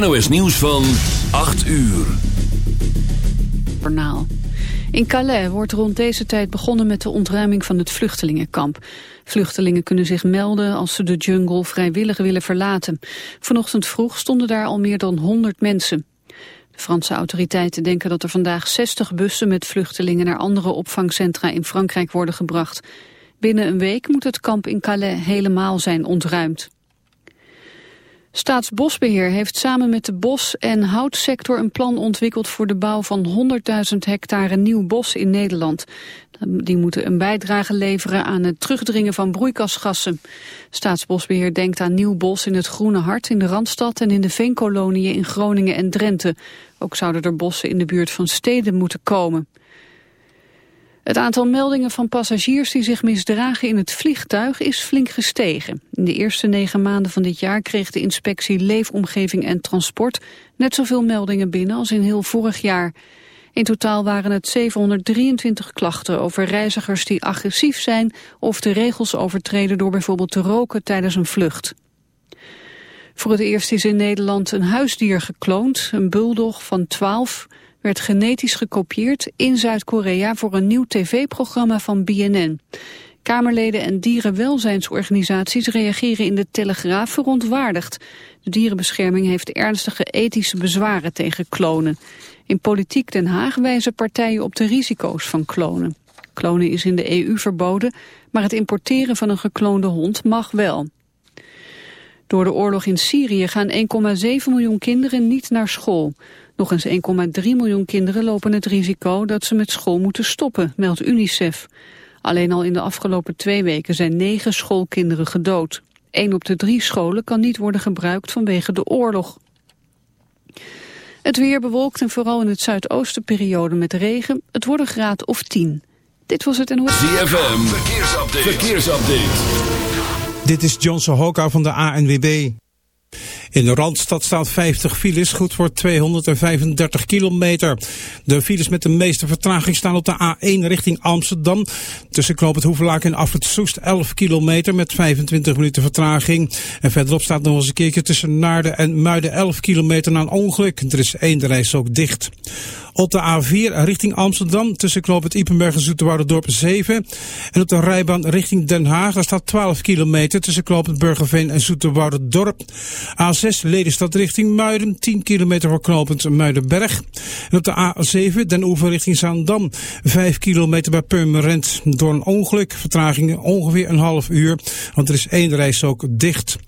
NOS nieuws van 8 uur. In Calais wordt rond deze tijd begonnen met de ontruiming van het vluchtelingenkamp. Vluchtelingen kunnen zich melden als ze de jungle vrijwillig willen verlaten. Vanochtend vroeg stonden daar al meer dan 100 mensen. De Franse autoriteiten denken dat er vandaag 60 bussen met vluchtelingen naar andere opvangcentra in Frankrijk worden gebracht. Binnen een week moet het kamp in Calais helemaal zijn ontruimd. Staatsbosbeheer heeft samen met de bos- en houtsector een plan ontwikkeld voor de bouw van 100.000 hectare nieuw bos in Nederland. Die moeten een bijdrage leveren aan het terugdringen van broeikasgassen. Staatsbosbeheer denkt aan nieuw bos in het Groene Hart in de Randstad en in de veenkoloniën in Groningen en Drenthe. Ook zouden er bossen in de buurt van steden moeten komen. Het aantal meldingen van passagiers die zich misdragen in het vliegtuig is flink gestegen. In de eerste negen maanden van dit jaar kreeg de inspectie Leefomgeving en Transport net zoveel meldingen binnen als in heel vorig jaar. In totaal waren het 723 klachten over reizigers die agressief zijn of de regels overtreden door bijvoorbeeld te roken tijdens een vlucht. Voor het eerst is in Nederland een huisdier gekloond, een bulldog van 12 werd genetisch gekopieerd in Zuid-Korea voor een nieuw tv-programma van BNN. Kamerleden en dierenwelzijnsorganisaties reageren in de Telegraaf verontwaardigd. De dierenbescherming heeft ernstige ethische bezwaren tegen klonen. In politiek Den Haag wijzen partijen op de risico's van klonen. Klonen is in de EU verboden, maar het importeren van een gekloonde hond mag wel. Door de oorlog in Syrië gaan 1,7 miljoen kinderen niet naar school. Nog eens 1,3 miljoen kinderen lopen het risico dat ze met school moeten stoppen, meldt UNICEF. Alleen al in de afgelopen twee weken zijn negen schoolkinderen gedood. Eén op de drie scholen kan niet worden gebruikt vanwege de oorlog. Het weer bewolkt en vooral in het zuidoosten periode met regen. Het wordt een graad of 10. Dit was het en hoe... ZFM, verkeersupdate. verkeersupdate. Dit is Johnson Hoka van de ANWB. In de Randstad staat 50 files, goed voor 235 kilometer. De files met de meeste vertraging staan op de A1 richting Amsterdam. Tussen Knoop het Hoevelaak en Afrit Soest 11 kilometer met 25 minuten vertraging. En verderop staat nog eens een keertje tussen Naarden en Muiden 11 kilometer na een ongeluk. Er is één reis ook dicht. Op de A4 richting Amsterdam tussen Knoop het Ipenberg en Dorp 7. En op de rijbaan richting Den Haag daar staat 12 kilometer tussen Knoop het Burgerveen en Dorp. A6 Ledenstad richting Muiden 10 kilometer voor knooppunt Muidenberg. En op de A7 Den Oever richting Zaandam 5 kilometer bij Purmerend. Door een ongeluk vertraging ongeveer een half uur, want er is één reis ook dicht.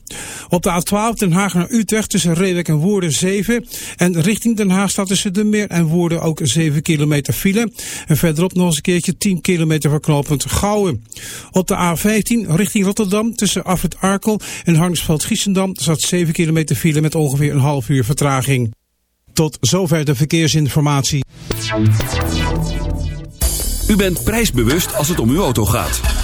Op de A12 Den Haag naar Utrecht tussen Reewek en Woerden 7. En richting Den Haag staat tussen de Meer en Woerden ook 7 kilometer file. En verderop nog eens een keertje 10 kilometer verknopend Gouwen. Op de A15 richting Rotterdam tussen Afrit Arkel en Harningsveld-Giessendam staat 7 kilometer file met ongeveer een half uur vertraging. Tot zover de verkeersinformatie. U bent prijsbewust als het om uw auto gaat.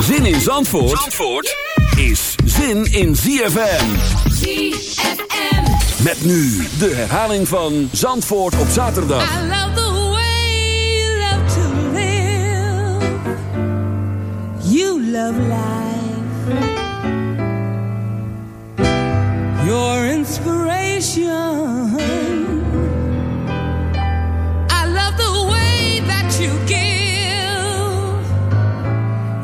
Zin in Zandvoort, Zandvoort is zin in ZFM. ZFM. Met nu de herhaling van Zandvoort op zaterdag. I love the way you love to live. You love life. Your inspiration.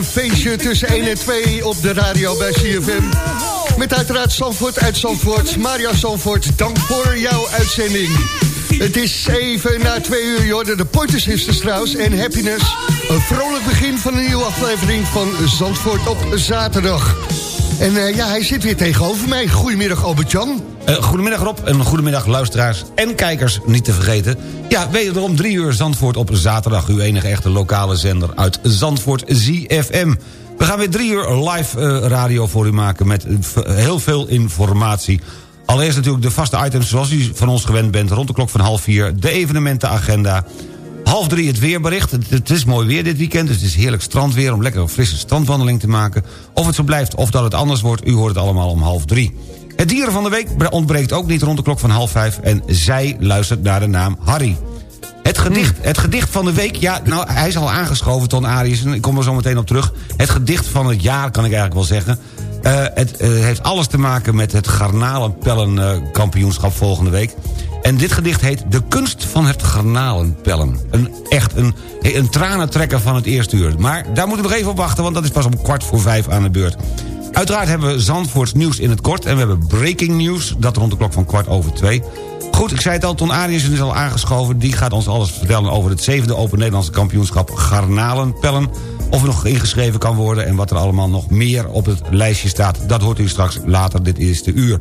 een feestje tussen 1 en 2 op de radio bij CFM. Met uiteraard Zandvoort uit Zandvoort. Mario Zandvoort, dank voor jouw uitzending. Het is 7 na 2 uur, Jorden. De Pointers Sisters trouwens en Happiness. Een vrolijk begin van een nieuwe aflevering van Zandvoort op zaterdag. En eh, ja, hij zit weer tegenover mij. Goedemiddag Albert-Jan. Uh, goedemiddag Rob en goedemiddag luisteraars en kijkers, niet te vergeten. Ja, wederom drie uur Zandvoort op zaterdag. Uw enige echte lokale zender uit Zandvoort, ZFM. We gaan weer drie uur live eh, radio voor u maken met eh, heel veel informatie. Allereerst natuurlijk de vaste items zoals u van ons gewend bent... rond de klok van half vier, de evenementenagenda... Half drie het weerbericht. Het, is mooi weer dit weekend, dus het is heerlijk strandweer... om lekker een frisse strandwandeling te maken. Of het zo blijft of dat het anders wordt, u hoort het allemaal om half drie. Het dieren van de week ontbreekt ook niet rond de klok van half vijf... en zij luistert naar de naam Harry. Het gedicht, hmm. het gedicht van de week, ja, nou, hij is al aangeschoven, Ton Arius... ik kom er zo meteen op terug. Het gedicht van het jaar, kan ik eigenlijk wel zeggen. Eh, het eh, heeft alles te maken met het garnalenpellenkampioenschap eh, uh, volgende week. En dit gedicht heet De kunst van het garnalenpellen. Een, echt een, een tranentrekker van het eerste uur. Maar daar moeten we nog even op wachten, want dat is pas om kwart voor vijf aan de beurt. Uiteraard hebben we Zandvoorts nieuws in het kort... en we hebben breaking news, dat rond de klok van kwart over twee. Goed, ik zei het al, Ton Ariensen is al aangeschoven. Die gaat ons alles vertellen over het zevende Open Nederlandse kampioenschap Garnalenpellen. Of er nog ingeschreven kan worden en wat er allemaal nog meer op het lijstje staat. Dat hoort u straks later dit eerste uur.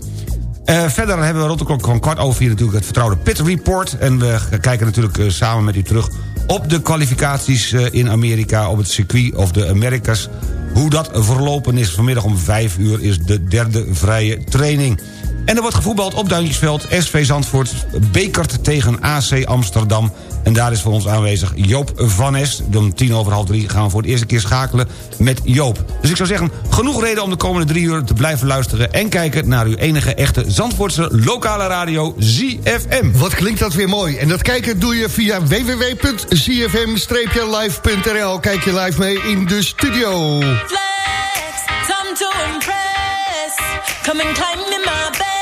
Eh, verder hebben we rond de klok van kwart over vier natuurlijk het vertrouwde Pit Report. En we kijken natuurlijk eh, samen met u terug op de kwalificaties eh, in Amerika... op het circuit of de Americas. Hoe dat verlopen is vanmiddag om vijf uur is de derde vrije training. En er wordt gevoetbald op Duintjesveld. SV Zandvoort bekert tegen AC Amsterdam. En daar is voor ons aanwezig Joop van Es. Om tien over half drie gaan we voor de eerste keer schakelen met Joop. Dus ik zou zeggen, genoeg reden om de komende drie uur te blijven luisteren... en kijken naar uw enige echte Zandvoortse lokale radio ZFM. Wat klinkt dat weer mooi. En dat kijken doe je via www.cfm-live.nl. Kijk je live mee in de studio. flex, time to impress. Come and climb in my bed.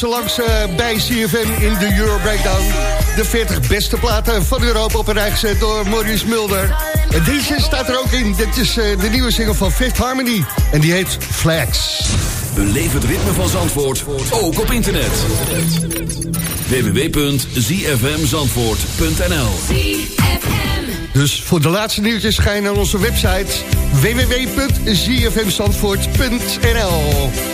Komen ze langs eh, bij CFM in de Euro Breakdown. De 40 beste platen van Europa op een rij gezet door Maurice Mulder. En deze staat er ook in. Dit is eh, de nieuwe single van Fifth Harmony. En die heet Flags. Beleef het ritme van Zandvoort, ook op internet. www.zfmzandvoort.nl Dus voor de laatste nieuwtjes ga je naar onze website www.zfmzandvoort.nl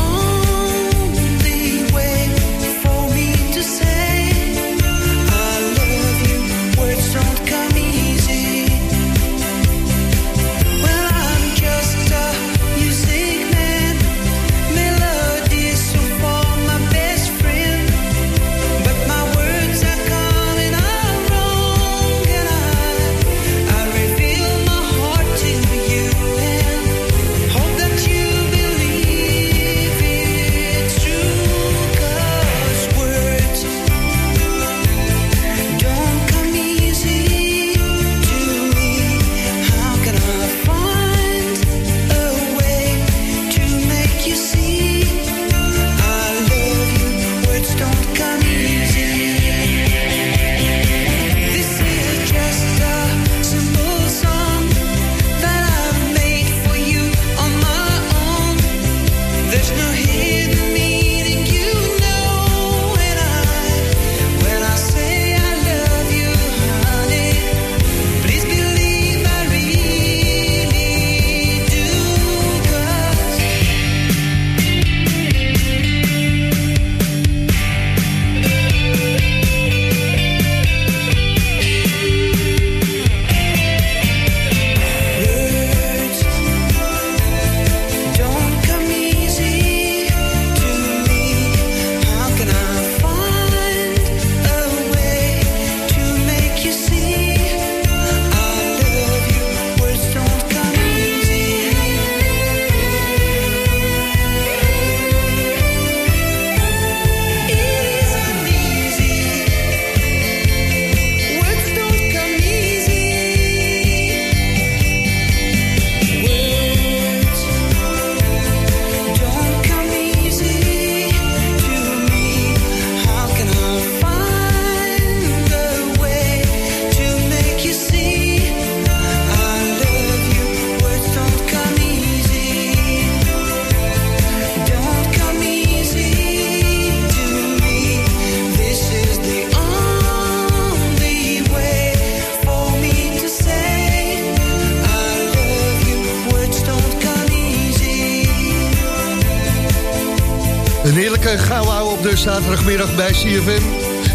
zaterdagmiddag bij CFM.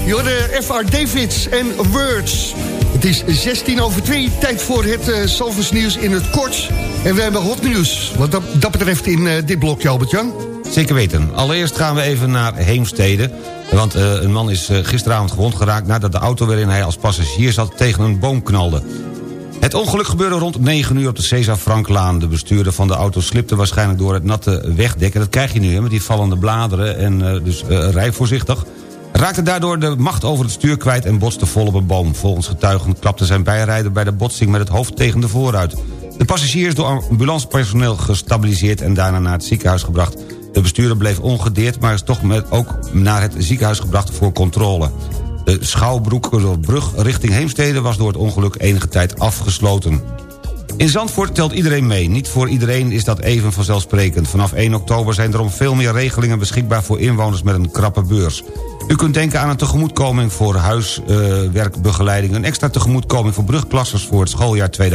Jorde F.R. Davids en Words. Het is 16 over 2, tijd voor het uh, nieuws in het kort. En we hebben hot nieuws, wat dat, betreft in eh, dit blokje, Albert-Jan. Zeker weten. Allereerst gaan we even naar Heemstede. Want eh, een man is gisteravond gewond geraakt... nadat de auto waarin hij als passagier zat tegen een boom knalde. Het ongeluk gebeurde rond 9 uur op de Cesar Franklaan. De bestuurder van de auto slipte waarschijnlijk door het natte wegdek. En dat krijg je nu hè, met die vallende bladeren. En eh, dus eh, rij voorzichtig. Raakte daardoor de macht over het stuur kwijt en botste vol op een boom. Volgens getuigen klapte zijn bijrijder bij de botsing met het hoofd tegen de voorruit. De passagier is door ambulancepersoneel gestabiliseerd en daarna naar het ziekenhuis gebracht. De bestuurder bleef ongedeerd, maar is toch met, ook naar het ziekenhuis gebracht voor controle. De Schouwbroekbrug richting Heemstede was door het ongeluk enige tijd afgesloten. In Zandvoort telt iedereen mee. Niet voor iedereen is dat even vanzelfsprekend. Vanaf 1 oktober zijn er om veel meer regelingen beschikbaar... voor inwoners met een krappe beurs. U kunt denken aan een tegemoetkoming voor huiswerkbegeleiding... een extra tegemoetkoming voor brugklassers voor het schooljaar 2016-2017...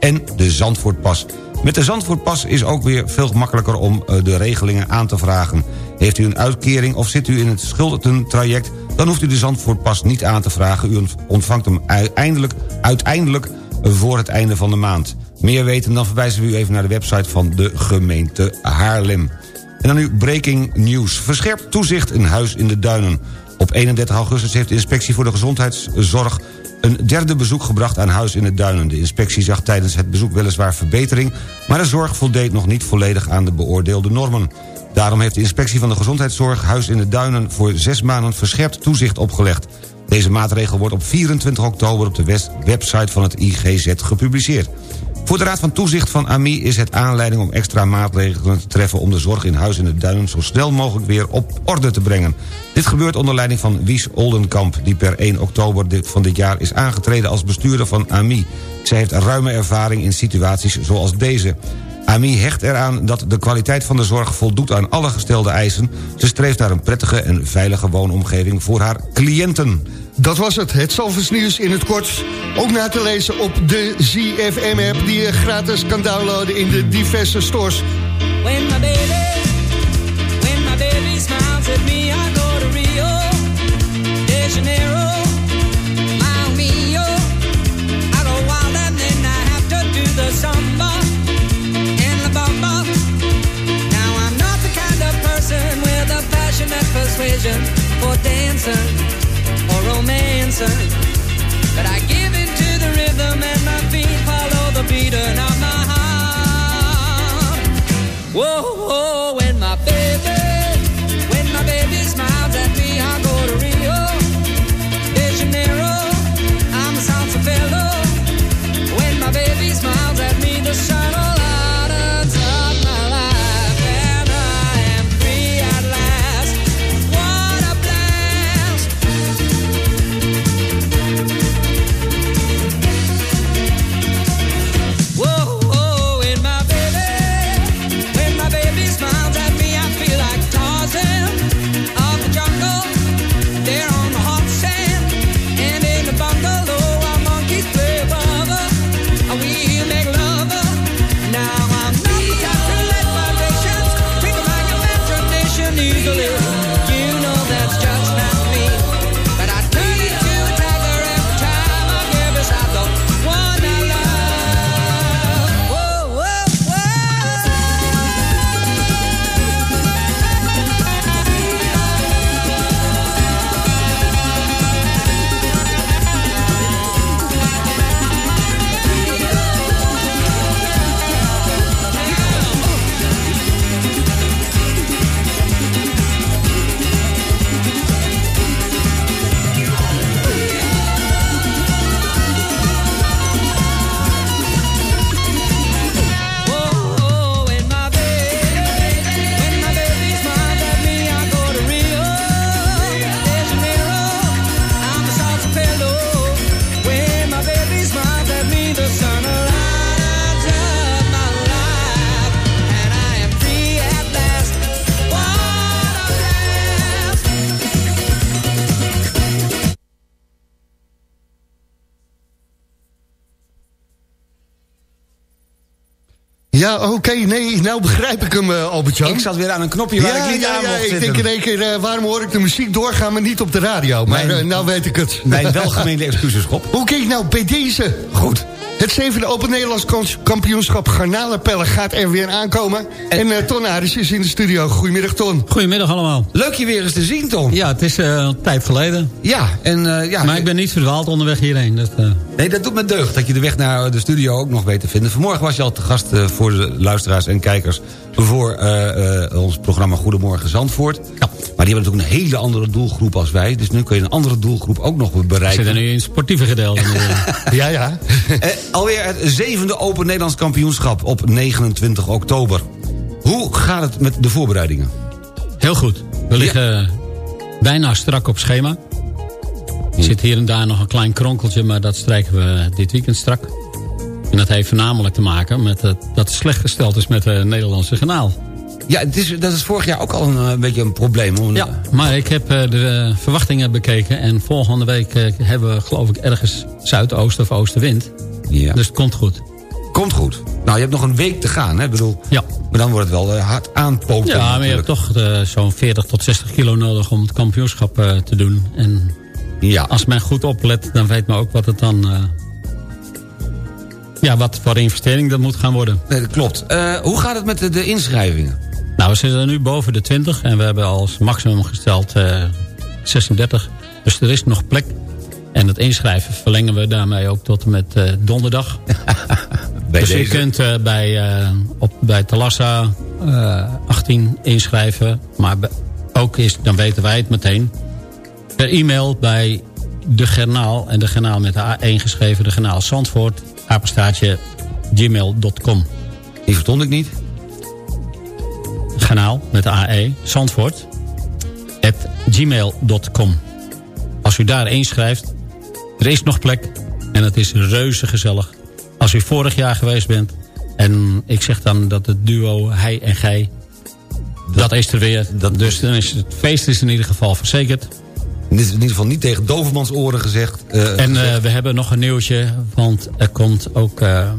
en de Zandvoortpas. Met de Zandvoortpas is ook weer veel makkelijker om eh, de regelingen aan te vragen. Heeft u een uitkering of zit u in het schuldentraject... dan hoeft u de Zandvoortpas niet aan te vragen. U ontvangt hem uiteindelijk, uiteindelijk voor het einde van de maand. Meer weten, dan verwijzen we u even naar de website van de gemeente Haarlem. En dan nu breaking news. Verscherpt toezicht in Huis in de Duinen. Op 31 augustus heeft de Inspectie voor de Gezondheidszorg... een derde bezoek gebracht aan Huis in de Duinen. De inspectie zag tijdens het bezoek weliswaar verbetering... maar de zorg voldeed nog niet volledig aan de beoordeelde normen. Daarom heeft de Inspectie van de Gezondheidszorg... Huis in de Duinen voor zes maanden verscherpt toezicht opgelegd. Deze maatregel wordt op 24 oktober op de website van het IGZ gepubliceerd. Voor de Raad van Toezicht van AMI is het aanleiding om extra maatregelen te treffen... om de zorg in huis in de duinen zo snel mogelijk weer op orde te brengen. Dit gebeurt onder leiding van Wies Oldenkamp... die per 1 oktober van dit jaar is aangetreden als bestuurder van AMI. Zij heeft ruime ervaring in situaties zoals deze. AMI hecht eraan dat de kwaliteit van de zorg voldoet aan alle gestelde eisen. Ze streeft naar een prettige en veilige woonomgeving voor haar cliënten. Dat was het, het Zalvers nieuws in het kort. Ook na te lezen op de ZFM-app die je gratis kan downloaden in de diverse stores. When my baby, when my baby smiles at me, I go to Rio de Janeiro, samba. Now I'm not the kind of person with a passionate persuasion for dancing or romancing. But I give into the rhythm and my feet follow the beating of my heart. Whoa, whoa, ik eh, Albert-Jan. Ik zat weer aan een knopje waar ja, ik niet ja, aan ja, mocht ik zitten. denk in één keer, eh, waarom hoor ik de muziek doorgaan, maar niet op de radio? Maar Mijn- eh, nou weet ik het. Mijn welgemeende excuses, Rob. Hoe kijk nou bij deze? Goed. Het zevende Open Nederlands kampioenschap garnalenpellen gaat er weer aankomen. En, eh Ton Aris is in de studio. Goedemiddag, Ton. Goedemiddag allemaal. Leuk je weer eens te zien, Tom. Ja, het is eh, een tijd geleden. Ja, en eh, ja... Maar ik ben niet verdwaald onderweg hierheen. Dus, eh, Nee, dat doet me deugd dat je de weg naar de studio ook nog weet te vinden. Vanmorgen was je al te gast voor de luisteraars en kijkers... voor eh, eh, ons programma Goedemorgen Zandvoort. Ja. Maar die hebben natuurlijk een hele andere doelgroep als wij. Dus nu kun je een andere doelgroep ook nog ik bereiken. zit er nu in het sportieve gedeelte. Ja, ja. Eh, alweer het zevende Open Nederlands kampioenschap op 29 oktober. Hoe gaat het met de voorbereidingen? Heel goed. We liggen bijna strak op schema. Er zit hier en daar nog een klein kronkeltje, maar dat strijken we dit weekend strak. En dat heeft voornamelijk te maken met het, dat het slecht gesteld is met het Nederlandse kanaal. Ja, het is, dat is vorig jaar ook al een, eh, beetje een probleem. Om, Ja, maar ik heb eh, de eh, verwachtingen bekeken. En volgende week eh, hebben we geloof ik ergens zuidoosten of oostenwind. Ja. Dus het komt goed. Komt goed. Nou, je hebt nog een week te gaan, hè? Ik bedoel, Ja. maar dan wordt het wel eh, hard aanpoten. Ja, maar je hebt natuurlijk. toch eh, zo'n 40 tot 60 kilo nodig om het kampioenschap eh, te doen. En Ja. als men goed oplet, dan weet men ook wat het dan... eh, ja, wat voor investering dat moet gaan worden. Nee, dat klopt. Eh, hoe gaat het met de, de inschrijvingen? Nou, we zitten nu boven de 20 en we hebben als maximum gesteld eh 36. Dus er is nog plek. En het inschrijven verlengen we daarmee ook tot en met eh, donderdag. Bij dus je kunt eh, bij, eh, op, bij Talassa eh 18 inschrijven. Maar ook is, dan weten wij het meteen. Per e-mail bij de Gernaal. En de Gernaal met de A1 geschreven. De Gernaal Zandvoort. Apenstaartje gmail.com. Die verstond ik niet. Gernaal met de AE. Zandvoort. At gmail.com. Als u daar inschrijft. Er is nog plek. En het is reuze gezellig. Als u vorig jaar geweest bent. En ik zeg dan dat het duo hij en gij. Dat, is er weer. dus dan is het feest is in ieder geval verzekerd. In ieder geval niet tegen Dovermans oren gezegd. eh, En gezegd. eh, we hebben nog een nieuwtje. Want er komt ook eh,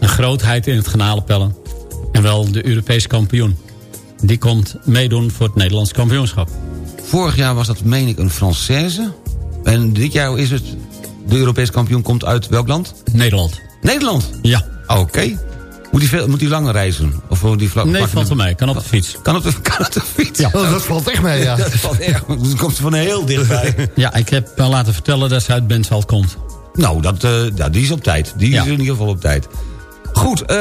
een grootheid in het genalenpellen. En En wel de Europese kampioen. Die komt meedoen voor het Nederlands kampioenschap. Vorig jaar was dat, meen ik, een Française. En dit jaar is het... De Europese kampioen komt uit welk land? Nederland. Nederland? Ja. Oké. Moet hij veel, moet hij langer reizen? Of moet die Nee, valt van mij. Kan op de fiets. Kan op de, kan op de fiets? Ja. Oh, dat valt echt mee, ja. Dat valt erg. Dan komt ze van heel dichtbij. Ja, ik heb me laten vertellen dat ze uit Bentveld komt. nou, dat, eh, ja, die is op tijd. Die Ja. is in ieder geval op tijd. Goed, eh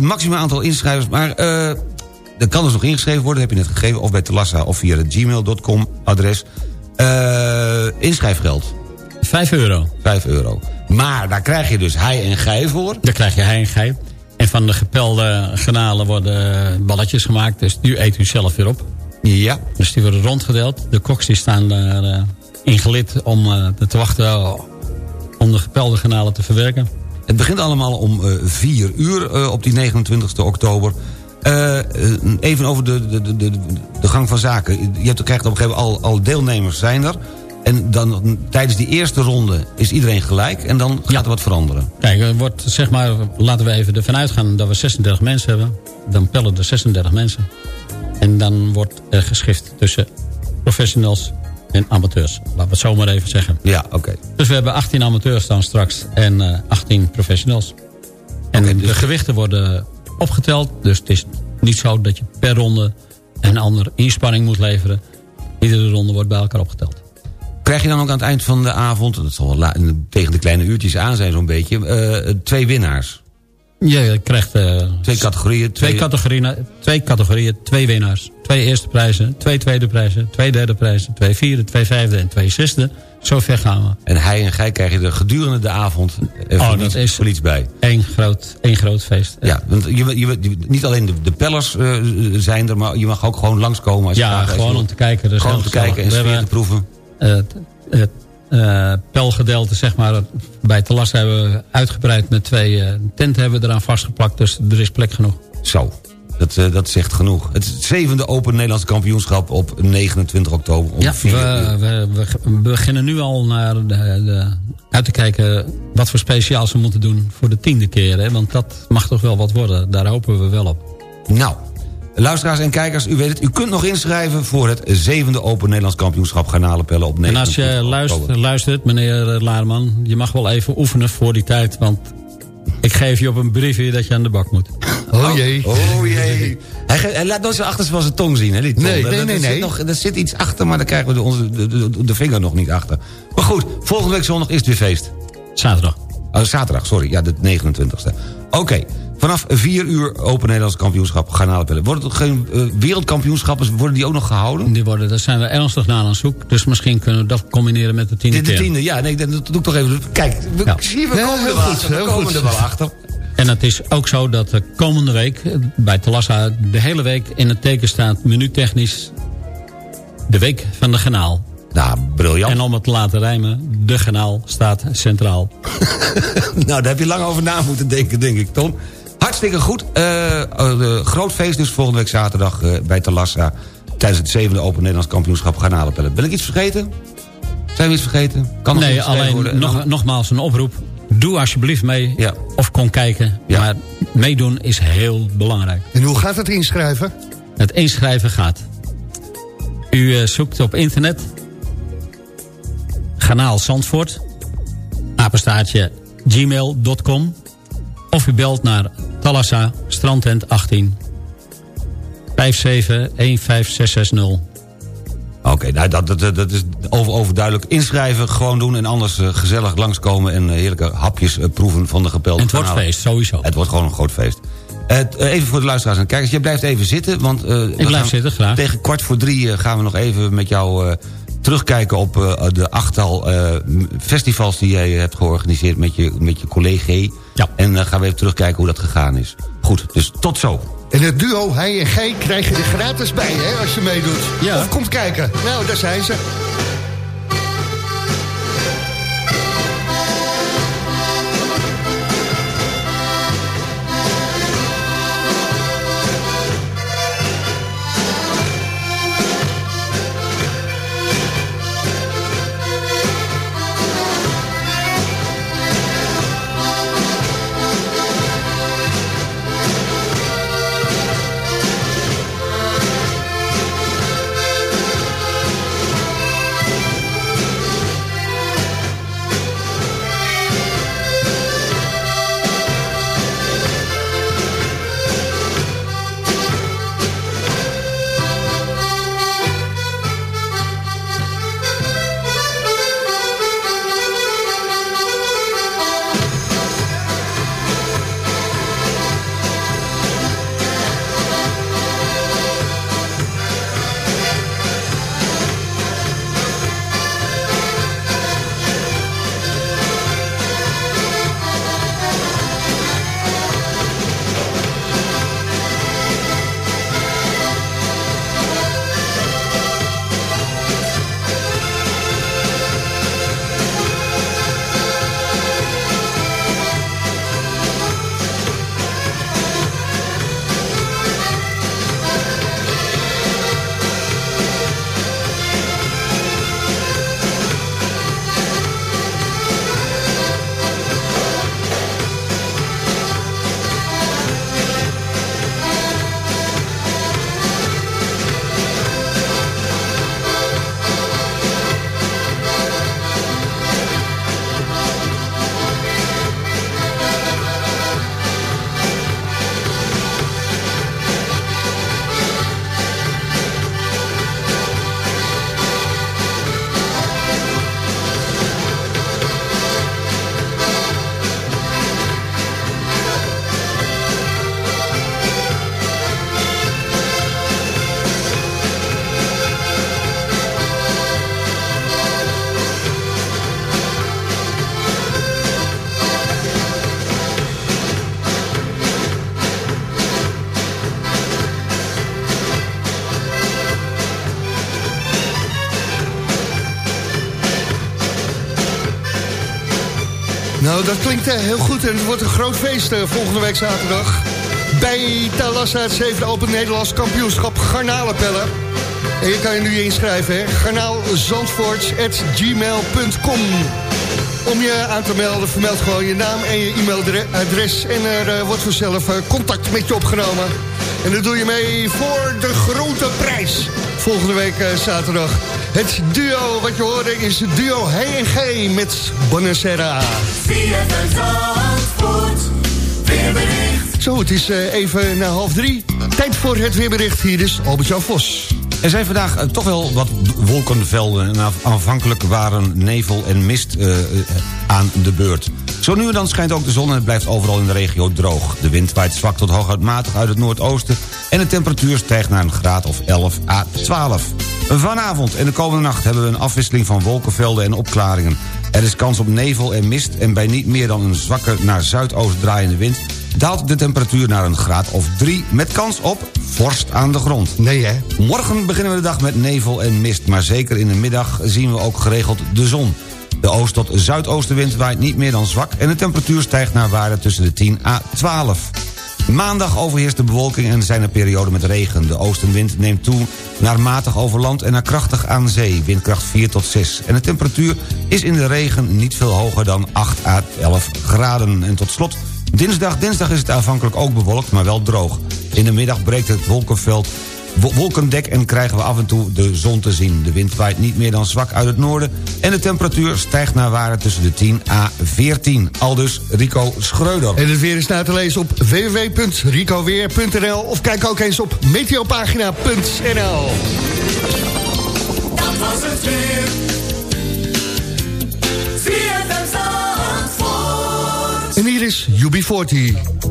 maximaal aantal inschrijvers. Maar eh er kan dus nog ingeschreven worden. heb je net gegeven. Of bij Telassa of via het gmail.com adres. Eh, inschrijfgeld. 5 euro. 5 euro. Maar daar krijg je dus hij en gij voor. Daar krijg je hij en gij. En van de gepelde granalen worden balletjes gemaakt. Dus die eet u zelf weer op. Ja. Dus die worden rondgedeeld. De koks die staan daar eh, in gelid om eh, te wachten om de gepelde granalen te verwerken. Het begint allemaal om eh 4 uur eh, op die 29 oktober. Eh, eh, even over de, de, de, de, de gang van zaken. Je hebt, krijgt op een gegeven moment al, al deelnemers zijn er. En dan tijdens die eerste ronde is iedereen gelijk. En dan gaat er wat veranderen. Kijk, er wordt, zeg maar, laten we even ervan uitgaan dat we 36 mensen hebben. Dan pellen er 36 mensen. En dan wordt er geschift tussen professionals en amateurs. Laten we het zo maar even zeggen. Ja, oké. Dus we hebben 18 amateurs dan straks en eh 18 professionals. En Oké, dus- de gewichten worden opgeteld. Dus het is niet zo dat je per ronde een andere inspanning moet leveren. Iedere ronde wordt bij elkaar opgeteld. Krijg je dan ook aan het eind van de avond... dat zal wel tegen de kleine uurtjes aan zijn zo'n beetje... eh, twee winnaars. Je krijgt eh, Twee categorieën. twee, categorieën, twee categorieën, twee winnaars. Twee eerste prijzen, twee tweede prijzen, twee derde prijzen... twee vierde, twee vijfde en twee zesde. Zo ver gaan we. En hij en gij krijg je er gedurende de avond... eh, Oh, voor dat iets- is- iets bij. Eén groot, één groot feest. Ja, want je, je, je- niet alleen de, de pellers eh, zijn er... maar je mag ook gewoon langskomen. Als je Ja, eens gewoon om te kijken. Dat Gewoon om te kijken en sfeer te proeven. Eh, het eh, pelgedeelte, zeg maar, bij Telas hebben we uitgebreid met twee eh, tenten hebben we eraan vastgeplakt. Dus er is plek genoeg. Zo, dat, dat zegt genoeg. Het zevende Open Nederlandse kampioenschap op 29 oktober om Ja, 4 uur. we, we, we beginnen nu al naar de, de, uit te kijken wat voor speciaals we moeten doen voor de tiende keer. Hè? Want dat mag toch wel wat worden. Daar hopen we wel op. Nou, luisteraars en kijkers, u weet het. U kunt nog inschrijven voor het zevende Open Nederlands kampioenschap garnalenpellen op En 29 als je luistert, luistert, meneer Laarman, je mag wel even oefenen voor die tijd. Want ik geef je op een briefje dat je aan de bak moet. Oh jee. Oh jee. Hij, hij laat nooit zo achter van zijn tong zien, hè? Die tong. Nee, nee, dat- nee, er nee. Zit nog, er zit iets achter, maar daar krijgen we de, onze, de, de, de vinger nog niet achter. Maar goed, volgende week zondag is het weer feest. Zaterdag. Oh, zaterdag, sorry. Ja, de 29e. Oké. Vanaf 4 uur Open Nederlands kampioenschap garnalenpellen. Worden er geen eh, wereldkampioenschappen, worden die ook nog gehouden? Die worden, daar zijn we ernstig naar aan zoek. Dus misschien kunnen we dat combineren met de tiende De, de tiende, ja, nee, dat dat doe ik toch even. Kijk, we, Ja. zie we Ja, komen heel er wel goed, achter. We heel komen goed. er wel achter. En het is ook zo dat de komende week eh, bij Talassa de hele week in het teken staat minutechnisch de week van de genaal. Nou, briljant. En om het te laten rijmen, de genaal staat centraal. nou, daar heb je lang over na moeten denken, denk ik, Tom. Hartstikke goed. Eh, eh, groot feest dus volgende week zaterdag eh, bij Talassa... tijdens het zevende Open Nederlands kampioenschap garnalenpellen. Ben ik iets vergeten? Zijn we iets vergeten? Kan nog nee, ingeschreven alleen nog, nogmaals een oproep. Doe alsjeblieft mee. Ja. Of kom kijken. Ja. Maar meedoen is heel belangrijk. En hoe gaat het inschrijven? Het inschrijven gaat. U eh, zoekt op internet. Kanaal Zandvoort. Apenstaartje gmail.com. Of u belt naar Talassa Strandtent 18 5715660. Oké, nou, dat, dat, dat is over, overduidelijk. Inschrijven, gewoon doen en anders eh, gezellig langskomen... en eh, heerlijke hapjes eh, proeven van de gepelde het wordt feest, sowieso. Het wordt gewoon een groot feest. Even voor de luisteraars en kijkers. Jij blijft even zitten, want... we blijf zitten, graag. Tegen kwart voor drie gaan we nog even met jou terugkijken... op de achttal festivals die jij hebt georganiseerd met je, met je collega. Ja. En dan gaan we even terugkijken hoe dat gegaan is. Goed, dus tot zo. En het duo hij en gij krijg je er gratis bij, hè, als je meedoet. Ja. Of komt kijken. Nou, daar zijn ze. Nou, dat klinkt eh, heel goed en het wordt een groot feest eh, volgende week zaterdag. Bij Talassa het zevende Open Nederlands kampioenschap garnalenpellen. En je kan je nu inschrijven, hè. garnaalzandvoort.gmail.com Om je aan te melden, vermeld gewoon je naam en je e-mailadres. En er eh, wordt vanzelf contact met je opgenomen. En dat doe je mee voor de grote prijs. Volgende week zaterdag. Het duo wat je hoorde is het duo Hey en G met Bonacera. Zo, het is eh, even na half drie. Tijd voor het weerbericht. Hier is Albert-Jan Vos. Er zijn vandaag eh, toch wel wat wolkenvelden... en af- aanvankelijk waren nevel en mist eh, eh, aan de beurt. Zo nu en dan schijnt ook de zon en het blijft overal in de regio droog. De wind waait zwak tot hooguit matig uit het noordoosten... en de temperatuur stijgt naar een graad of 11 à 12. Vanavond en de komende nacht hebben we een afwisseling van wolkenvelden en opklaringen. Er is kans op nevel en mist en bij niet meer dan een zwakke naar zuidoost draaiende wind... daalt de temperatuur naar een graad of 3 met kans op vorst aan de grond. Nee, hè? Morgen beginnen we de dag met nevel en mist... maar zeker in de middag zien we ook geregeld de zon. De oost- tot zuidoostenwind waait niet meer dan zwak... en de temperatuur stijgt naar waarde tussen de 10 à 12. Maandag overheerst de bewolking en zijn er perioden met regen. De oostenwind neemt toe naar matig over land en naar krachtig aan zee. Windkracht 4 tot 6. En de temperatuur is in de regen niet veel hoger dan 8 à 11 graden. En tot slot, dinsdag. Dinsdag is het aanvankelijk ook bewolkt, maar wel droog. In de middag breekt het wolkenveld wo- wolkendek en krijgen we af en toe de zon te zien. De wind waait niet meer dan zwak uit het noorden... en de temperatuur stijgt naar waarde tussen de 10 à 14. Aldus Rico Schreuder. En het weer is na te lezen op www.ricoweer.nl of kijk ook eens op meteopagina.nl. Dat was het weer. En hier is UB40.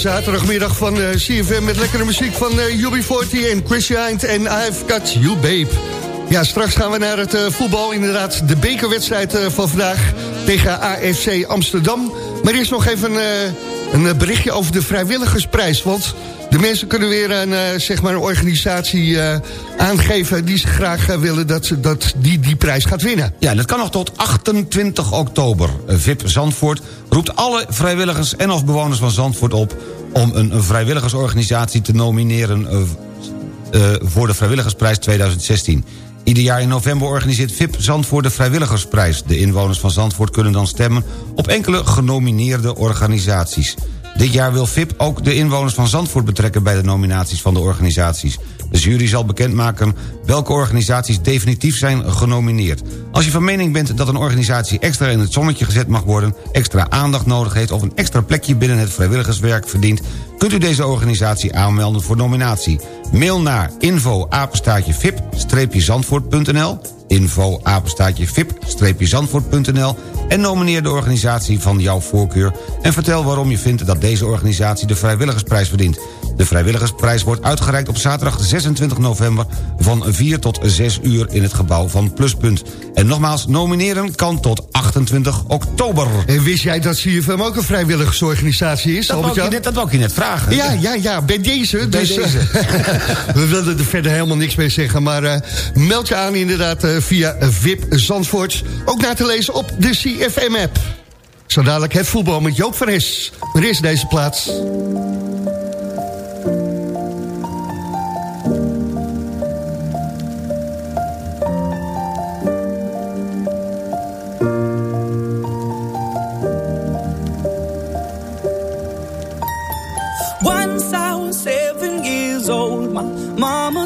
Zaterdagmiddag van eh, CFM met lekkere muziek van eh UB40 en Chris Hind en I've Got You Babe. Ja, straks gaan we naar het eh, voetbal. Inderdaad, de bekerwedstrijd van vandaag tegen AFC Amsterdam. Maar eerst nog even een berichtje over de vrijwilligersprijs. Want mensen kunnen weer een, eh, zeg maar een organisatie eh, aangeven... die ze graag eh, willen dat, dat die die prijs gaat winnen. Ja, dat kan nog tot 28 oktober. VIP Zandvoort roept alle vrijwilligers en of bewoners van Zandvoort op... om een, vrijwilligersorganisatie te nomineren voor de Vrijwilligersprijs 2016. Ieder jaar in november organiseert VIP Zandvoort de Vrijwilligersprijs. De inwoners van Zandvoort kunnen dan stemmen op enkele genomineerde organisaties. Dit jaar wil VIP ook de inwoners van Zandvoort betrekken... bij de nominaties van de organisaties. De jury zal bekendmaken welke organisaties definitief zijn genomineerd. Als je van mening bent dat een organisatie extra in het zonnetje gezet mag worden... extra aandacht nodig heeft of een extra plekje binnen het vrijwilligerswerk verdient... kunt u deze organisatie aanmelden voor nominatie. Mail naar info vip-zandvoort.nl info vip-zandvoort.nl en nomineer de organisatie van jouw voorkeur... en vertel waarom je vindt dat deze organisatie de vrijwilligersprijs verdient. De vrijwilligersprijs wordt uitgereikt op zaterdag 26 november... van 4 tot 6 uur in het gebouw van Pluspunt. En nogmaals, nomineren kan tot 28 oktober. En wist jij dat CFM ook een vrijwilligersorganisatie is? Dat wou, ik je net, dat wou ik je net vragen. Ja, ja, ja, bij deze. Bij dus, deze. eh, we wilden er verder helemaal niks mee zeggen. Maar eh, meld je aan inderdaad eh, via VIP Zandvoort. Ook na te lezen op de CFM-app. Zo dadelijk het voetbal met Joop van Es. Maar eerst deze plaats.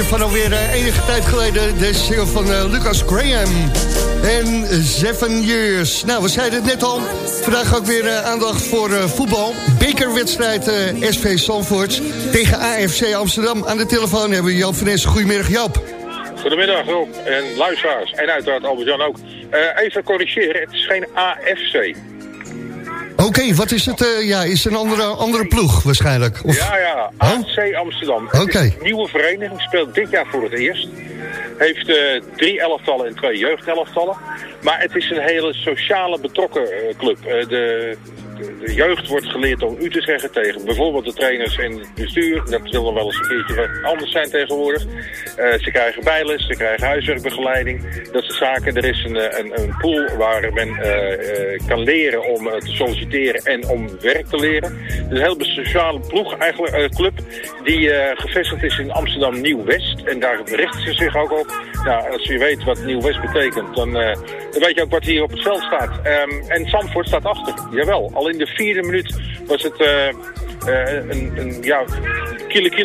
van alweer eh, enige tijd geleden. De single van eh, Lucas Graham. En Seven Years. Nou, we zeiden het net al. Vandaag ook weer eh, aandacht voor voetbal. Bekerwedstrijd SV Zandvoort tegen AFC Amsterdam. Aan de telefoon hebben we Joop van. Goedemiddag Joop. Goedemiddag Rob en luisteraars. En uiteraard Albert-Jan ook. Even corrigeren, het is geen AFC. Oké, wat is het? eh, ja, is een andere, andere ploeg waarschijnlijk? Of- Ja, ja, AC Amsterdam. Oké. nieuwe vereniging, speelt dit jaar voor het eerst. Heeft eh, drie elftallen en twee jeugdelftallen. Maar het is een hele sociale betrokken eh, club. De, de, jeugd wordt geleerd om u te zeggen tegen bijvoorbeeld de trainers en het bestuur. Dat wil nog wel eens een keertje wat anders zijn tegenwoordig. Eh, ze krijgen bijles, ze krijgen huiswerkbegeleiding. Dat soort zaken. Er is een, eh, een, een pool waar men eh, kan leren om te solliciteren en om werk te leren. Het is een hele sociale ploeg, eigenlijk eh, club, die gevestigd is in Amsterdam Nieuw-West. En daar richten ze zich ook op. Nou, als je weet wat Nieuw-West betekent, dan, eh, dan weet je ook wat hier op het veld staat. Ehm, en Zandvoort staat achter, jawel. Al in de vierde minuut was het eh, eh, een, een ja,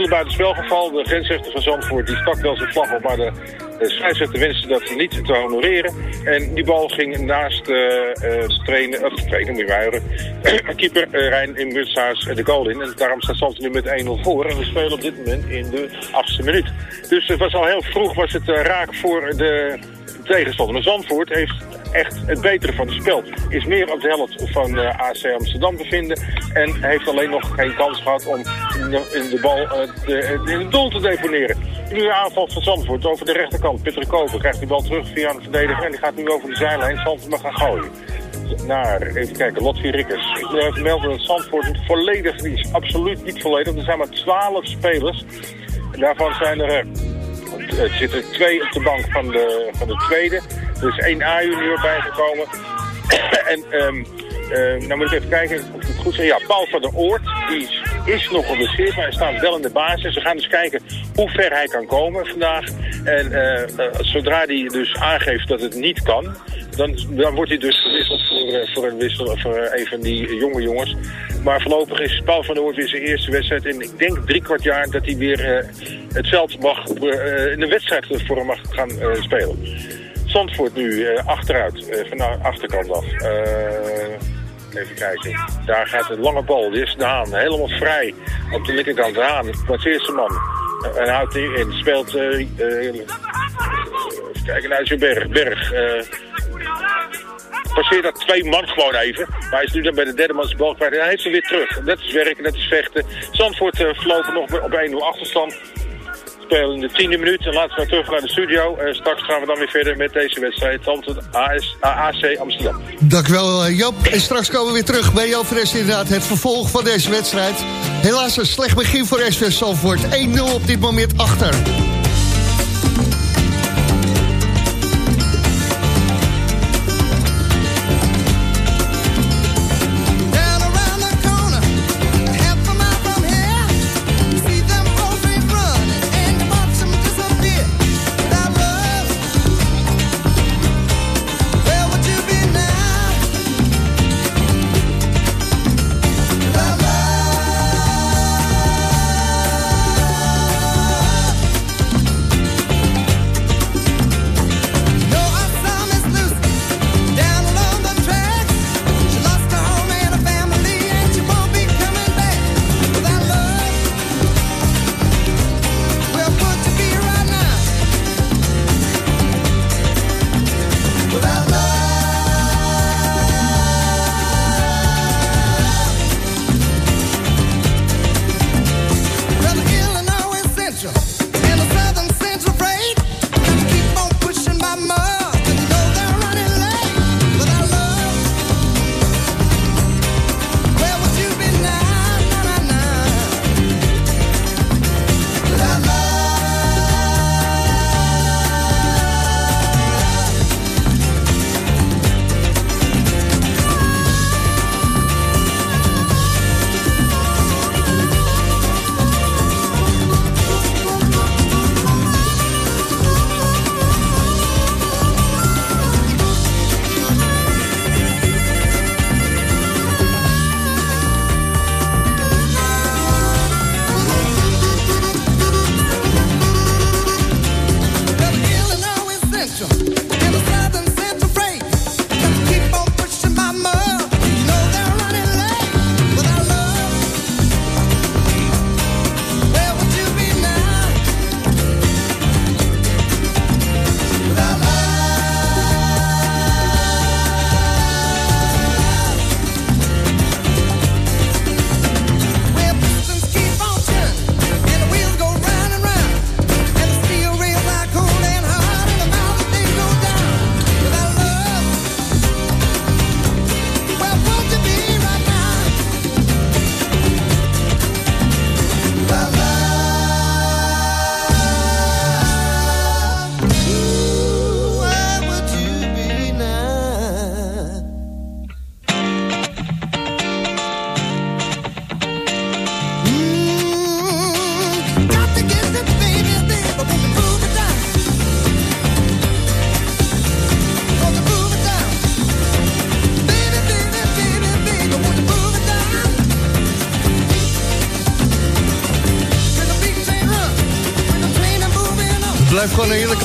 buiten spelgeval. De grensrechter van Zandvoort die stak wel zijn vlag op, maar de, scheidsrechter wenste dat niet te honoreren. En die bal ging naast eh eh, de trainer, of de trainer moet je keeper eh, Rijn in Mutshuis de goal in. En daarom staat Zandvoort nu met 1-0 voor. En we spelen op dit moment in de achtste minuut. Dus het was al heel vroeg was het eh, raak voor de tegenstander. Maar Zandvoort heeft echt het betere van het spel. Is meer op de helft van eh, AC Amsterdam te vinden. En heeft alleen nog geen kans gehad om in de, in de bal eh, in het doel te deponeren. Nu de aanval van Zandvoort over de rechterkant. Pieter Koper krijgt die bal terug via een verdediger. En die gaat nu over de zijlijn. Zandvoort mag gaan gooien. Naar, even kijken, Lotfi Rikkers. Ik wil even melden dat Zandvoort volledig is. Absoluut niet volledig. Er zijn maar 12 spelers. En daarvan zijn er... er zitten twee op de bank van de, van de tweede. Er is één A-junior bijgekomen. en ehm, nou moet ik even kijken of ik het goed zeg. Ja, Paul van der Oort, is, is nog geblesseerd, maar hij staat wel in de basis. We gaan dus kijken hoe ver hij kan komen vandaag. En eh, eh, zodra hij dus aangeeft dat het niet kan, dan, wordt hij dus gewisseld voor, eh, een wissel voor eh, een van die jonge jongens. Maar voorlopig is Paul van der Oort weer zijn eerste wedstrijd. En ik denk drie kwart jaar dat hij weer eh, het veld mag, in de wedstrijd voor hem mag gaan eh, spelen. Zandvoort nu achteruit, van de achterkant af. Even kijken. Daar gaat een lange bal. Dit is de. Helemaal vrij. Op de linkerkant. De Haan. Eerste man. En houdt die in. Speelt. even kijken naar berg. Berg. Passeert dat twee man gewoon even. Maar hij is nu dan bij de derde man bal kwijt. En hij heeft ze weer terug. Dat is werken, dat is vechten. Zandvoort uh, voorlopig nog op 1-0 achterstand. Spelen in de tiende minuut. En laten we terug naar de studio. Eh, straks gaan we dan weer verder met deze wedstrijd. Zandvoort AS, AC Amsterdam. Dankjewel eh, Joop. En straks komen we weer terug bij Joop Fres inderdaad. Het vervolg van deze wedstrijd. Helaas een slecht begin voor SV Zandvoort. 1-0 op dit moment achter.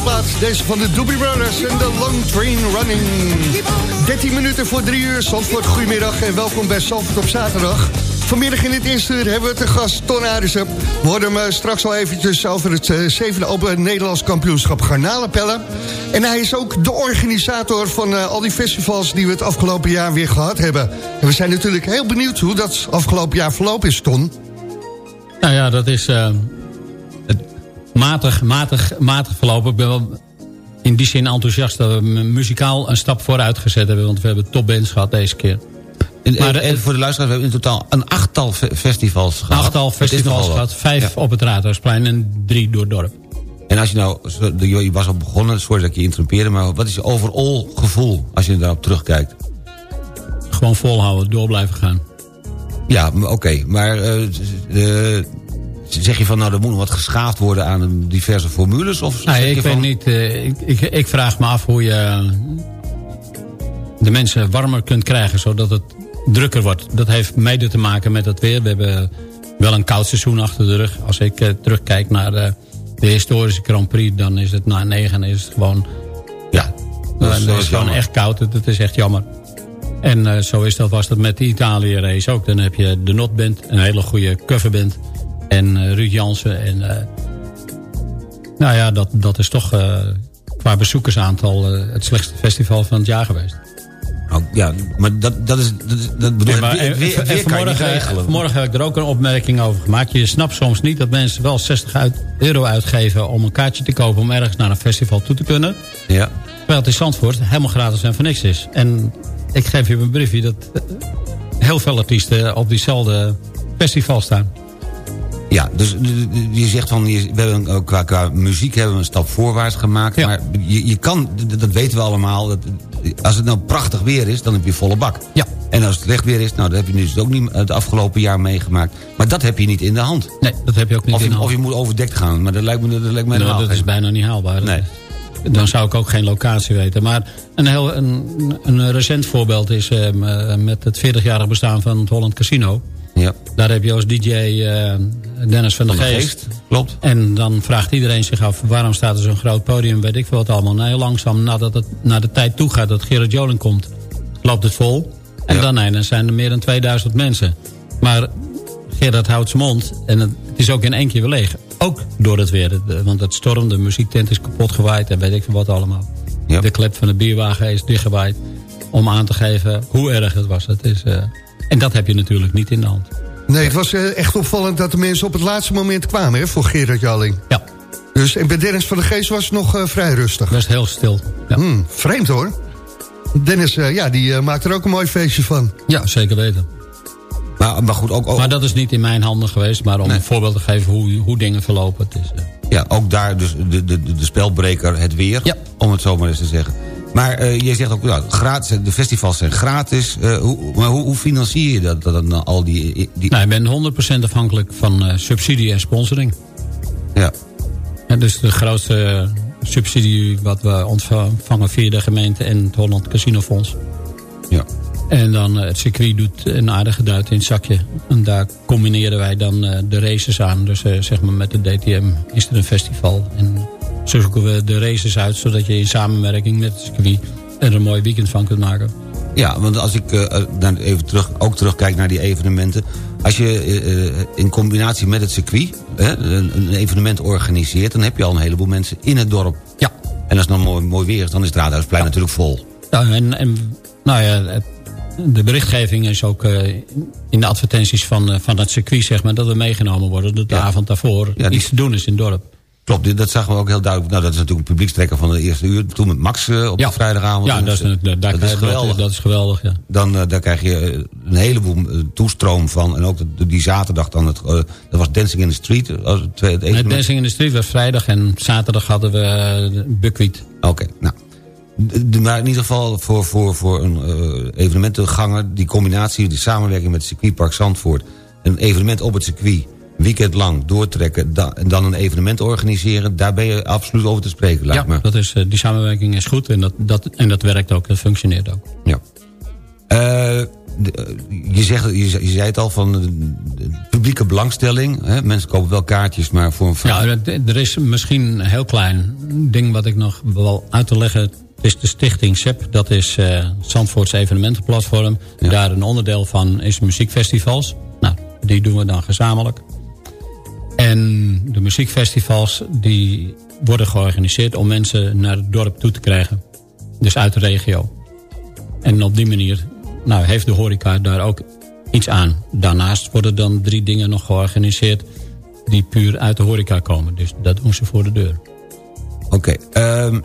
Plaats. Deze van de Doobie Brothers en de Long Train Running. 13 minuten voor 3 uur. Zandvoort, goedemiddag en welkom bij Zandvoort op zaterdag. Vanmiddag in het eerste uur hebben we te gast Ton Arissen. We hoorden hem eh, straks al eventjes over het eh, zevende Open Nederlands kampioenschap garnalenpellen. En hij is ook de organisator van eh, al die festivals die we het afgelopen jaar weer gehad hebben. En we zijn natuurlijk heel benieuwd hoe dat afgelopen jaar verlopen is, Ton. Nou ja, dat is matig, matig, matig verlopen. Ik ben wel in die zin enthousiast dat we muzikaal een stap vooruit gezet hebben. Want we hebben topbands gehad deze keer. En, Maar en- en voor de luisteraars, we hebben in totaal een achttal fe- festivals gehad. Nogal festivals gehad. Vijf Ja. op het Raadhuisplein en drie door het dorp. En als je nou, je was al begonnen, sorry dat ik je interrumpeerde... maar wat is je overall gevoel als je daarop terugkijkt? Gewoon volhouden, door blijven gaan. Ja, oké, maar eh, eh, zeg je van... nou, er moet nog wat geschaafd worden aan diverse formules? Of Nee, je ik weet van, niet. eh, ik, ik, ik vraag me af hoe je de mensen warmer kunt krijgen... zodat het drukker wordt. Dat heeft mede te maken met het weer. We hebben wel een koud seizoen achter de rug. Als ik eh, terugkijk naar eh, de historische Grand Prix... dan is het na negen is het gewoon... Ja, dat is- het dat is is gewoon jammer. echt koud. Het is echt jammer. En zo is dat, was dat met de Italië race ook. Dan heb je de Notband, een hele goede coverband. En eh, Ruud Jansen. En eh, nou ja, dat, dat is toch eh, qua bezoekersaantal het slechtste festival van het jaar geweest. Nou, ja, maar dat, dat is... Dat, bedoel, maar, weer, vanmorgen, heb ik er ook een opmerking over gemaakt. Je snapt soms niet dat mensen wel 60 uit- euro uitgeven... om een kaartje te kopen om ergens naar een festival toe te kunnen. Ja. Terwijl het in Zandvoort helemaal gratis en voor niks is. En ik geef je een briefje dat heel veel artiesten op diezelfde festival staan. Ja, dus eh, je zegt van, we hebben eh, qua, qua muziek hebben we een stap voorwaarts gemaakt. Maar je, je kan, dat weten we allemaal, dat, als het nou prachtig weer is, dan heb je volle bak. Ja. En als het slecht weer is, nou, dat heb je nu dus ook niet het afgelopen jaar meegemaakt. Maar dat heb je niet in de hand. Nee, dat heb je ook niet Of in de hand. of je moet overdekt gaan, maar dat lijkt me, dat lijkt me Nou, dat is bijna niet haalbaar. Nee. Dan zou ik ook geen locatie weten. Maar een, heel, een, een recent voorbeeld is eh, m- met het 40-jarig bestaan van het Holland Casino. Ja. Daar heb je als DJ eh, Dennis van der Van de Geest. Geest, klopt. En dan vraagt iedereen zich af, waarom staat er zo'n groot podium, weet ik veel wat allemaal. Nou, heel langzaam, nadat het naar de tijd toe gaat dat Gerard Joling komt, loopt het vol. En dan, nee, dan zijn er meer dan 2000 mensen. Maar Gerard houdt zijn mond en het is ook in één keer weer leeg. Ook door het weer, want het stormt, de muziektent is kapot gewaaid en weet ik veel wat allemaal. De klep van de bierwagen is dichtgewaaid om aan te geven hoe erg het was. Het is, eh, en dat heb je natuurlijk niet in de hand. Nee, het was eh, echt opvallend dat de mensen op het laatste moment kwamen hè, voor Gerard Jalling. Ja. Dus, en bij Dennis van de Geest was het nog eh, vrij rustig. Best heel stil. Ja. Hmm, vreemd hoor. Dennis, eh, ja, die maakt er ook een mooi feestje van. Ja, zeker weten. Maar, maar goed, ook, Maar dat is niet in mijn handen geweest. Maar om een voorbeeld te geven hoe, hoe dingen verlopen. Het is, eh, Ja, ook daar dus de, de, de spelbreker het weer, om het zo maar eens te zeggen. Maar eh, je zegt ook, nou, gratis, de festivals zijn gratis. Eh, hoe, maar hoe, hoe financier je dat, dat dan al die... die nou, ik ben 100% afhankelijk van eh, subsidie en sponsoring. Ja. En dus de grootste eh, subsidie wat we ontvangen via de gemeente en het Holland Casino Fonds. Ja. En dan eh, het circuit doet een aardige duit in het zakje. En daar combineren wij dan eh, de races aan. Dus eh, zeg maar met de DTM is er een festival. En zo zoeken we de races uit, zodat je in samenwerking met het circuit er een mooi weekend van kunt maken. Ja, want als ik eh, dan even terug, ook terugkijk naar die evenementen... als je eh, eh, in combinatie met het circuit hè, een, een evenement organiseert... dan heb je al een heleboel mensen in het dorp. Ja. En als het dan mooi, mooi weer is, dan is het Raadhuisplein natuurlijk vol. Ja, en, en nou ja, het- de berichtgeving is ook eh, in de advertenties van, eh, van het circuit, zeg maar, dat we meegenomen worden. Dat de avond daarvoor Ja, die- iets te doen is in het dorp. Klopt, dat zagen we ook heel duidelijk. Nou, dat is natuurlijk een publiekstrekker van de eerste uur. Toen met Max eh, op de vrijdagavond. Ja, dat is, daar- dat is dat- geweldig. Dat is geweldig, ja. Dan eh, daar krijg je eh, een heleboel toestroom van. En ook die zaterdag dan, het, dat was Dancing in the Street. het. Dancing in the Street was vrijdag en zaterdag hadden we Buckwheat. Oké, nou. Maar in ieder geval voor, voor, voor een evenementenganger... die combinatie, die samenwerking met het circuitpark Zandvoort... een evenement op het circuit, weekend lang doortrekken... da- en dan een evenement organiseren... daar ben je absoluut over te spreken, lijkt Ja, me. dat is, eh, die samenwerking is goed en dat, dat, en dat werkt ook, dat functioneert ook. Ja. Eh, eh, je, zegt, je, ze- je zei het al, van de, publieke belangstelling. Hè? Mensen kopen wel kaartjes, maar voor een... Ja, er- is misschien een heel klein ding wat ik nog wel uit te leggen. Het is de stichting SEP, dat is eh Zandvoorts evenementenplatform. Daar een onderdeel van is muziekfestivals. Nou, die doen we dan gezamenlijk. En de muziekfestivals die worden georganiseerd om mensen naar het dorp toe te krijgen. Dus uit de regio. En op die manier nou, heeft de horeca daar ook iets aan. Daarnaast worden dan drie dingen nog georganiseerd die puur uit de horeca komen. Dus dat doen ze voor de deur. Oké, ehm,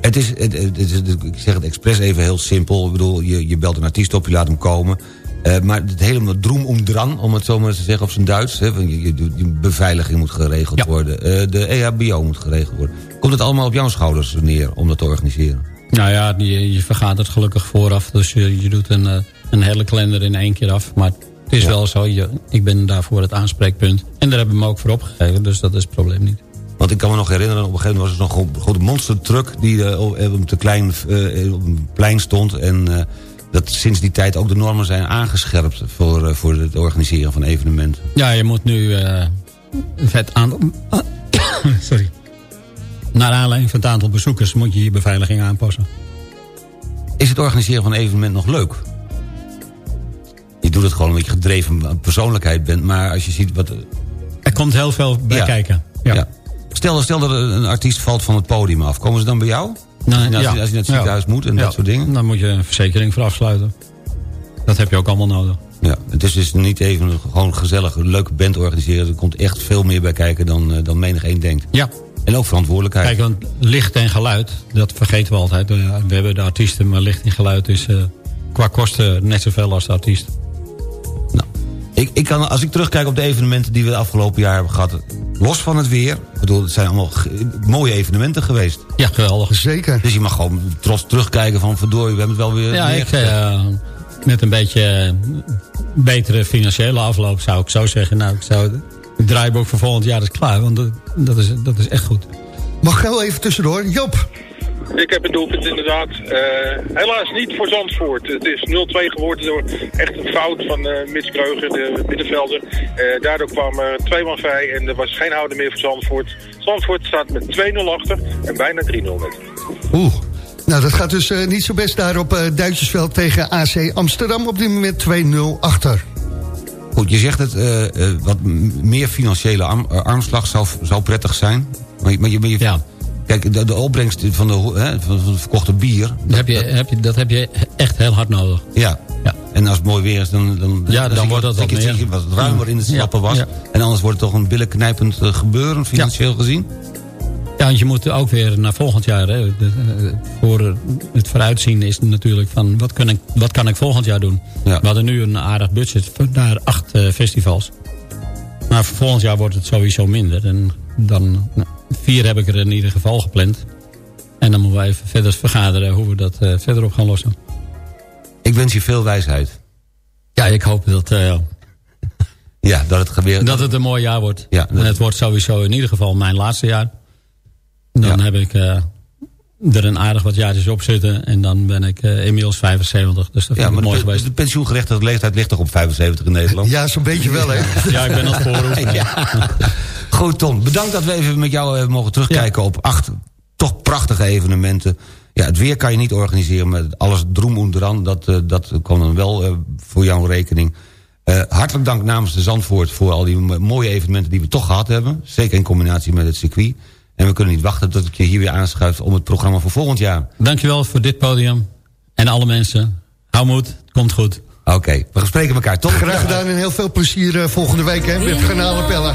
het het is, ik zeg het expres even heel simpel. Ik bedoel, je, je belt een artiest op, je laat hem komen. Eh, maar het hele droem om dran, om het zo maar eens te zeggen op zijn Duits. Hè, je, beveiliging moet geregeld worden. Eh, de EHBO moet geregeld worden. Komt het allemaal op jouw schouders neer om dat te organiseren? Nou ja, je, je vergaat het gelukkig vooraf. Dus je, je doet een, eh, een hele kalender in één keer af. Maar het is wel zo, je, ik ben daarvoor het aanspreekpunt. En daar hebben we me ook voor opgegeven, dus dat is het probleem niet. Want ik kan me nog herinneren, op een gegeven moment was er nog een grote monstertruck... die eh, op op te klein eh, op een plein stond. En eh, dat sinds die tijd ook de normen zijn aangescherpt... voor, eh, voor het organiseren van evenementen. Ja, je moet nu eh het aan... Sorry. Naar aanleiding van het aantal bezoekers moet je je beveiliging aanpassen. Is het organiseren van een evenement nog leuk? Je doet het gewoon omdat je gedreven persoonlijkheid bent... maar als je ziet wat... Er komt heel veel bij Ja. kijken. Ja. Stel, stel dat een artiest valt van het podium af. Komen ze dan bij jou? Nee, als, je- als je naar het ziekenhuis moet en dat soort dingen? Dan moet je een verzekering voor afsluiten. Dat heb je ook allemaal nodig. Ja, het is dus niet even gewoon gezellig, een leuke band organiseren. Er komt echt veel meer bij kijken dan, eh, dan menig één denkt. Ja. En ook verantwoordelijkheid. Kijk, want licht en geluid, dat vergeten we altijd. We we hebben de artiesten, maar licht en geluid is eh, qua kosten net zoveel als de artiest. Ik, ik kan, als ik terugkijk op de evenementen die we de afgelopen jaar hebben gehad... los van het weer, ik bedoel, het zijn allemaal mooie evenementen geweest. Ja, geweldig. Zeker. Dus je mag gewoon trots terugkijken van... verdorie, we hebben het wel weer Ja, ik, eh, met een beetje eh, betere financiële afloop zou ik zo zeggen. Nou, ik zou het draaiboek voor volgend jaar is klaar, want dat, dat, is, dat is echt goed. Mag ik heel even tussendoor? Joop. Ik heb het doelpunt inderdaad. Eh, helaas niet voor Zandvoort. Het is 0-2 geworden door echt een fout van eh Mits Kreuger, de middenvelder. Eh, daardoor kwam er twee man vrij en er was geen houden meer voor Zandvoort. Zandvoort staat met 2-0 achter en bijna 3-0 met. Oeh. Nou, dat gaat dus eh, niet zo best daar op eh Duitsersveld tegen AC Amsterdam. Op dit moment 2-0 achter. Goed, je zegt het, eh, eh, wat meer financiële arm- armslag zou, zou prettig zijn. Maar, je- maar je, maar je, Kijk, de, de opbrengst van, de, hè, van, het verkochte bier... Dat heb, je, heb je, dat heb je echt heel hard nodig. Ja. Ja. En als het mooi weer is, dan, dan, Ja, dan je wordt dat wat meer. wat ruimer in Ja, stappen was. ja. En anders wordt het toch een billenknijpend eh, gebeuren, financieel gezien. Ja, want je moet ook weer naar volgend jaar. Hè. De- eh, voor het vooruitzien is natuurlijk van wat kan ik, wat kan ik volgend jaar doen. We hadden nu een aardig budget naar acht eh, festivals. Maar voor volgend jaar wordt het sowieso minder. En dan nou, vier heb ik er in ieder geval gepland. En dan moeten we even verder vergaderen hoe we dat eh, verder op gaan lossen. Ik wens je veel wijsheid. Ja, ik hoop dat, eh, Ja, dat het gebeurt. dat het een mooi jaar wordt. Ja, en het wordt sowieso in ieder geval mijn laatste jaar. Dan heb ik eh, er een aardig wat jaartjes op zitten. En dan ben ik eh, inmiddels 75. Dus dat Ja, vind ik mooi de, geweest. de pensioengerechtigde leeftijd ligt toch op 75 in Nederland? Ja, zo'n beetje wel, hè? Ja, ik ben voorroepen. Ja. Goed, Ton. Bedankt dat we even met jou hebben mogen terugkijken op acht toch prachtige evenementen. Ja, het weer kan je niet organiseren, maar alles droem en dran, dat, eh, dat kwam dan wel eh, voor jouw rekening. Eh, hartelijk dank namens de Zandvoort voor al die mo- mooie evenementen die we toch gehad hebben. Zeker in combinatie met het circuit. En we kunnen niet wachten tot ik je hier weer aanschuif om het programma voor volgend jaar. Dankjewel voor dit podium. En alle mensen. Hou moed. Het komt goed. Oké, we spreken elkaar. Tot Graag gedaan en heel veel plezier eh, volgende week, hè? Met Garnalenpellen.